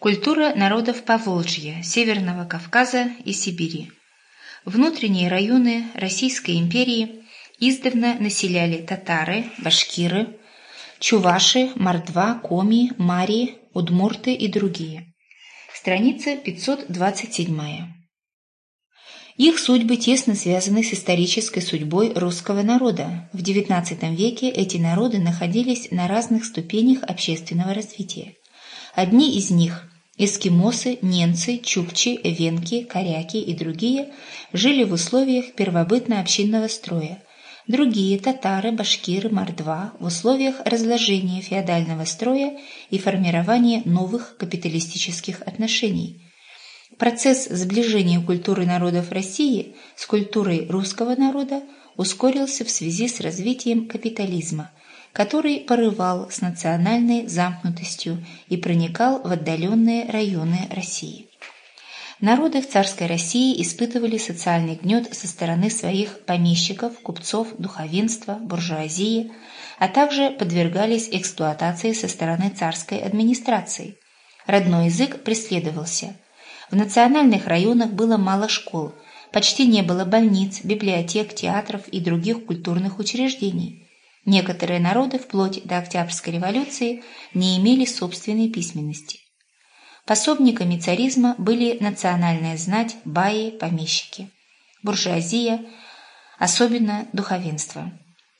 Культура народов Поволжья, Северного Кавказа и Сибири. Внутренние районы Российской империи издавна населяли татары, башкиры, чуваши, мордва, коми, мари, удмурты и другие. Страница 527. Их судьбы тесно связаны с исторической судьбой русского народа. В XIX веке эти народы находились на разных ступенях общественного развития. Одни из них – эскимосы, ненцы, чукчи, венки, коряки и другие – жили в условиях первобытно-общинного строя. Другие – татары, башкиры, мордва – в условиях разложения феодального строя и формирования новых капиталистических отношений – Процесс сближения культуры народов России с культурой русского народа ускорился в связи с развитием капитализма, который порывал с национальной замкнутостью и проникал в отдаленные районы России. Народы в царской России испытывали социальный гнет со стороны своих помещиков, купцов, духовенства, буржуазии, а также подвергались эксплуатации со стороны царской администрации. Родной язык преследовался – в национальных районах было мало школ, почти не было больниц, библиотек, театров и других культурных учреждений. Некоторые народы вплоть до Октябрьской революции не имели собственной письменности. Пособниками царизма были национальная знать, баи, помещики, буржуазия, особенно духовенство.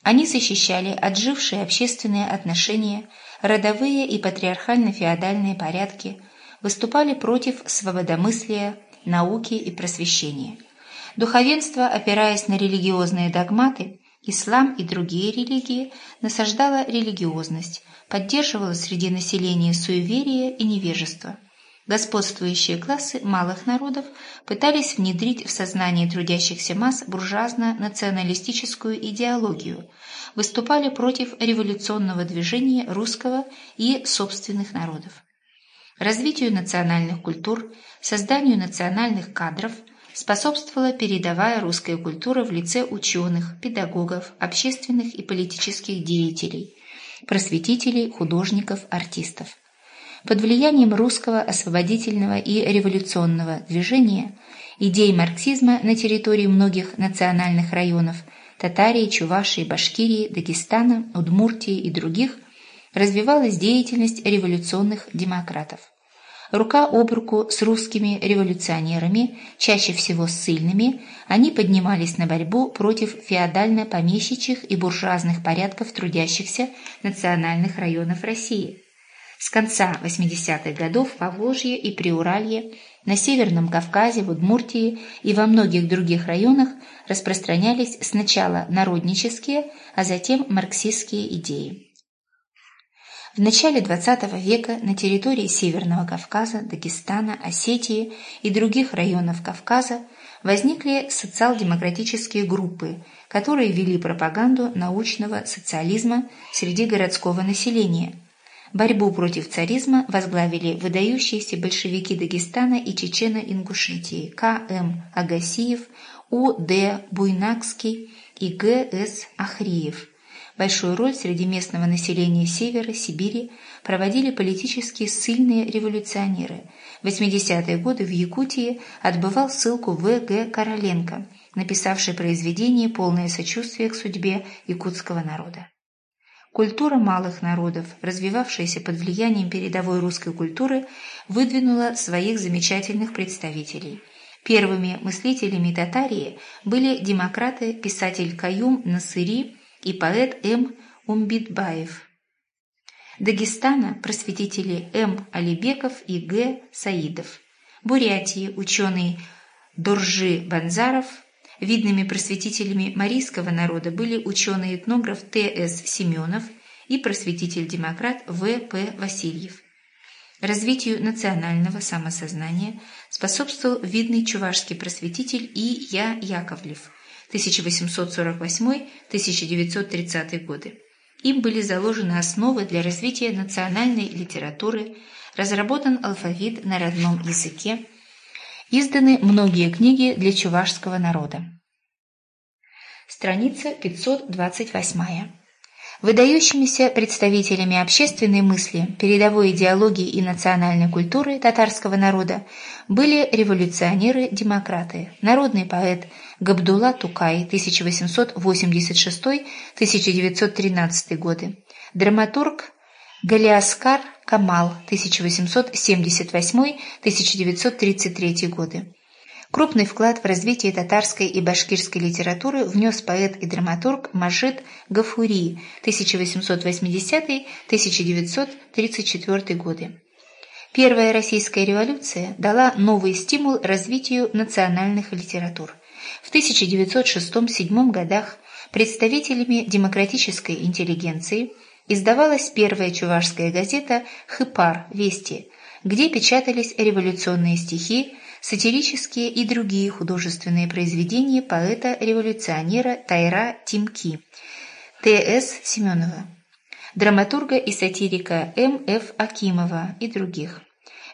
Они защищали отжившие общественные отношения, родовые и патриархально-феодальные порядки, выступали против свободомыслия, науки и просвещения. Духовенство, опираясь на религиозные догматы, ислам и другие религии, насаждало религиозность, поддерживало среди населения суеверие и невежество. Господствующие классы малых народов пытались внедрить в сознание трудящихся масс буржуазно-националистическую идеологию, выступали против революционного движения русского и собственных народов развитию национальных культур, созданию национальных кадров способствовала передовая русская культура в лице ученых, педагогов, общественных и политических деятелей, просветителей, художников, артистов. Под влиянием русского освободительного и революционного движения идей марксизма на территории многих национальных районов Татарии, Чувашии, Башкирии, Дагестана, Удмуртии и других развивалась деятельность революционных демократов рука об руку с русскими революционерами, чаще всего ссыльными, они поднимались на борьбу против феодально-помещичьих и буржуазных порядков трудящихся национальных районов России. С конца 80-х годов в Поволжье и Приуралье, на Северном Кавказе, в Удмуртии и во многих других районах распространялись сначала народнические, а затем марксистские идеи. В начале XX века на территории Северного Кавказа, Дагестана, Осетии и других районов Кавказа возникли социал-демократические группы, которые вели пропаганду научного социализма среди городского населения. Борьбу против царизма возглавили выдающиеся большевики Дагестана и Чечено-Ингушетии К.М. Агасиев, У.Д. Буйнакский и Г.С. Ахриев – Большую роль среди местного населения Севера, Сибири проводили политические ссыльные революционеры. В 80-е годы в Якутии отбывал ссылку В. Г. Короленко, написавший произведение «Полное сочувствие к судьбе якутского народа». Культура малых народов, развивавшаяся под влиянием передовой русской культуры, выдвинула своих замечательных представителей. Первыми мыслителями Татарии были демократы, писатель Каюм Насыри и поэт М. Умбитбаев. Дагестана – просветители М. Алибеков и Г. Саидов. Бурятии – ученый Доржи Банзаров. Видными просветителями марийского народа были ученый-этнограф Т.С. Семенов и просветитель-демократ В.П. Васильев. Развитию национального самосознания способствовал видный чувашский просветитель И. Я. Яковлев – 1848-1930 годы. Им были заложены основы для развития национальной литературы, разработан алфавит на родном языке, изданы многие книги для чувашского народа. Страница 528. Выдающимися представителями общественной мысли, передовой идеологии и национальной культуры татарского народа были революционеры-демократы, народный поэт Габдулла Тукай 1886-1913 годы, драматург Галиаскар Камал 1878-1933 годы, Крупный вклад в развитие татарской и башкирской литературы внес поэт и драматург Мажид Гафури 1880-1934 годы. Первая российская революция дала новый стимул развитию национальных литератур. В 1906-1907 годах представителями демократической интеллигенции издавалась первая чувашская газета «Хыпар. Вести», где печатались революционные стихи, сатирические и другие художественные произведения поэта-революционера Тайра Тимки, Т.С. Семенова, драматурга и сатирика М.Ф. Акимова и других.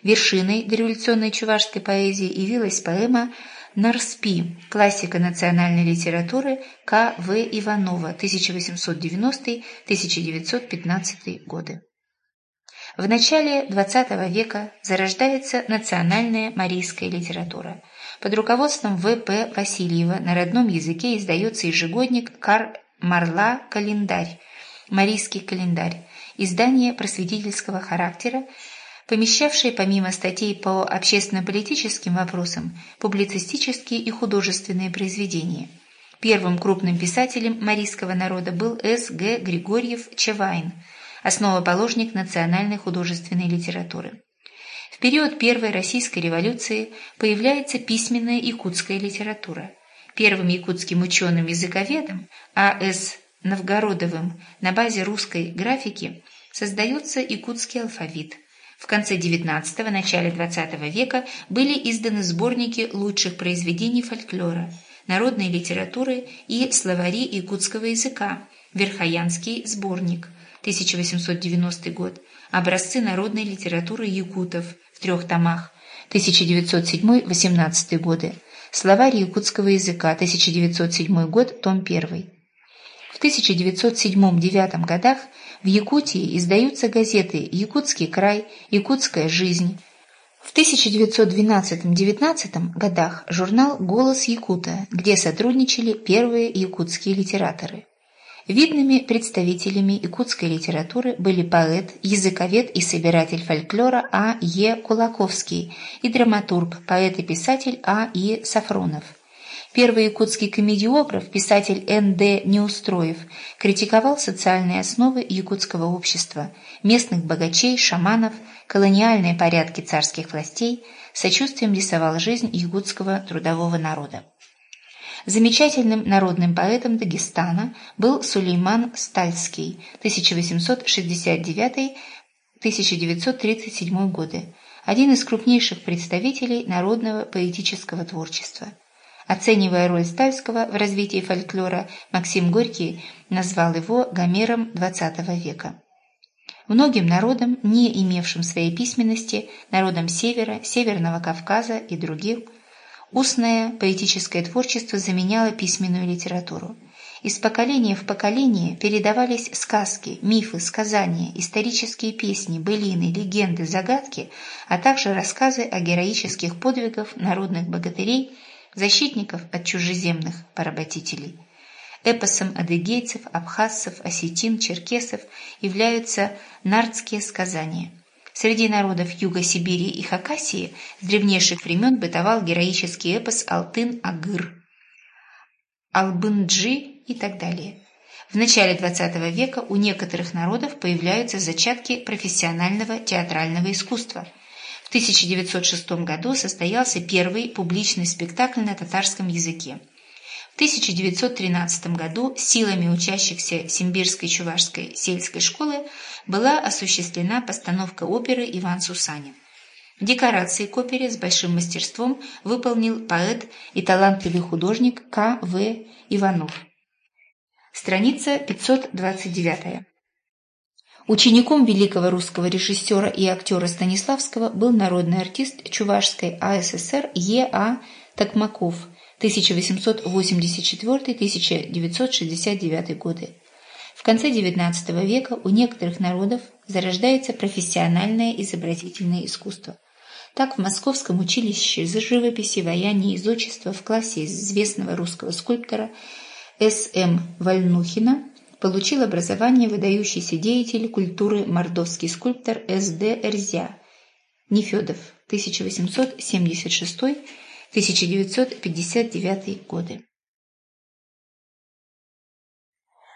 Вершиной дореволюционной чувашской поэзии явилась поэма «Нарспи», классика национальной литературы К.В. Иванова, 1890-1915 годы. В начале XX века зарождается национальная марийская литература. Под руководством В.П. Васильева на родном языке издается ежегодник «Кар Марла Календарь», «Марийский календарь», издание просветительского характера, помещавшее помимо статей по общественно-политическим вопросам публицистические и художественные произведения. Первым крупным писателем марийского народа был С. Г. Григорьев Чевайн – основоположник национальной художественной литературы. В период Первой Российской революции появляется письменная якутская литература. Первым якутским ученым-языковедом А.С. Новгородовым на базе русской графики создается якутский алфавит. В конце XIX – начале XX века были изданы сборники лучших произведений фольклора, народной литературы и словари якутского языка, Верхоянский сборник – 1890 год, образцы народной литературы якутов в трех томах, 1907-18 годы, словарь якутского языка, 1907 год, том 1. В 1907-1909 годах в Якутии издаются газеты «Якутский край», «Якутская жизнь». В 1912-19 годах журнал «Голос Якута», где сотрудничали первые якутские литераторы. Видными представителями якутской литературы были поэт, языковед и собиратель фольклора А. Е. Кулаковский и драматург, поэт и писатель А. И. Сафронов. Первый якутский комедиограф, писатель Н. Д. Неустроев, критиковал социальные основы якутского общества, местных богачей, шаманов, колониальные порядки царских властей, сочувствием рисовал жизнь якутского трудового народа. Замечательным народным поэтом Дагестана был Сулейман Стальский 1869-1937 годы, один из крупнейших представителей народного поэтического творчества. Оценивая роль Стальского в развитии фольклора, Максим Горький назвал его Гомером XX века. Многим народам, не имевшим своей письменности, народам Севера, Северного Кавказа и других – Устное поэтическое творчество заменяло письменную литературу. Из поколения в поколение передавались сказки, мифы, сказания, исторические песни, былины, легенды, загадки, а также рассказы о героических подвигах народных богатырей, защитников от чужеземных поработителей. Эпосом адыгейцев, абхазцев, осетин, черкесов являются нардские сказания – Среди народов Юга Сибири и Хакасии с древнейших времен бытовал героический эпос Алтын-Агыр, Албынджи и так далее. В начале XX века у некоторых народов появляются зачатки профессионального театрального искусства. В 1906 году состоялся первый публичный спектакль на татарском языке – 1913 году силами учащихся Симбирской чувашской сельской школы была осуществлена постановка оперы «Иван Сусанин». Декорации к опере с большим мастерством выполнил поэт и талантливый художник К. В. Иванов. Страница 529. Учеником великого русского режиссера и актера Станиславского был народный артист Чувашской АССР Е. А. Токмаков – 1884-1969 годы. В конце XIX века у некоторых народов зарождается профессиональное изобразительное искусство. Так в Московском училище живописи, ваяния и зодчества в классе известного русского скульптора С.М. Вольнухина получил образование выдающийся деятель культуры мордовский скульптор С.Д. Эрзя Нефедов 1876-1959 годы.